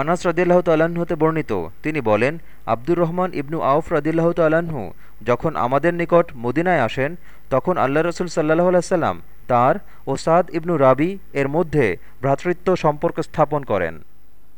আনাস রদিল্লাহ তাল্লাহ্ন হতে বর্ণিত। তিনি বলেন, আব্দুর রহমান ইবনু আউফ রদিল্লাহ তাল্লাহ্ন যখন আমাদের নিকট মদিনায় আসেন, তখন আল্লাহ রসুল সাল্লাহ সাল্লাম তার ও সাদ ইবনু রাবি এর মধ্যে ভ্রাতৃত্ব সম্পর্ক স্থাপন করেন।